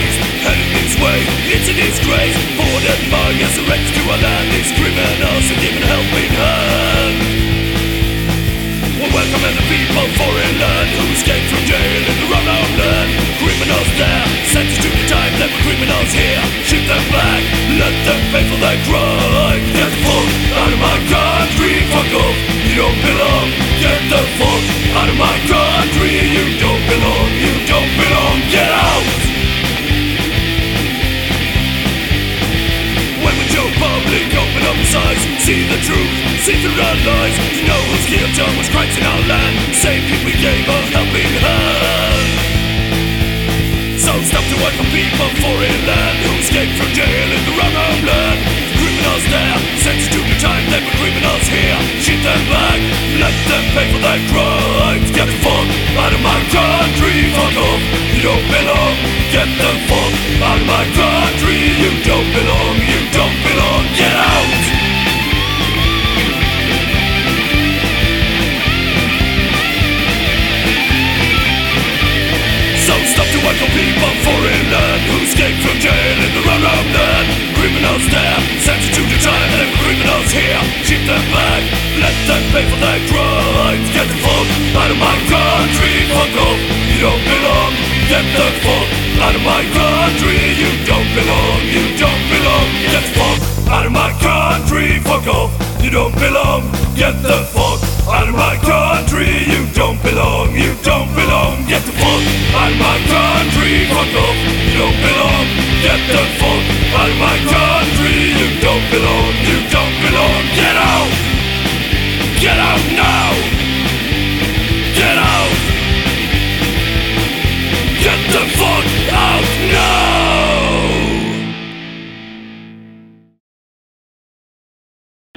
ways, heading its way, it's a disgrace. for that mine, resurrected to our land, these criminals are given helping hand. Well, welcome the people, foreign land, who escaped from jail in their own land. Criminals there, sentenced to the time, left criminals here. Ship them back, let them pay for their crime. Get the fuck out of my country, fuck off, you don't belong. Get the fuck out of my country. Eyes See the truth, see through our lies. To know who's guilty of what's crimes in our land. Same people we gave a helping hand So stop to welcome people from foreign land. Who escaped from jail in the wrong homeland Criminals there, sentenced to the time They were criminals here, shit them back Let them pay for their crimes people from foreign land Who escaped from jail in the wrong homeland Criminals there, sentenced to time They criminals here, ship them back. Let them pay for their crimes Get the fuck out of my country Fuck off, you don't belong Get the fuck out of my country. You don't belong, you don't belong Get the fuck out of my country Fuck off, you don't belong Get the fuck out of my country You don't belong, you don't belong. Get the fuck. Out of my country Fuck off, you don't belong. Get the fuck. Out of my country You don't belong, you don't belong. Get out! Get out now!